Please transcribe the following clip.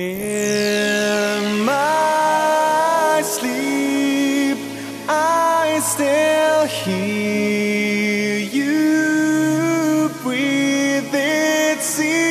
In my sleep, I still hear you breathe. It seems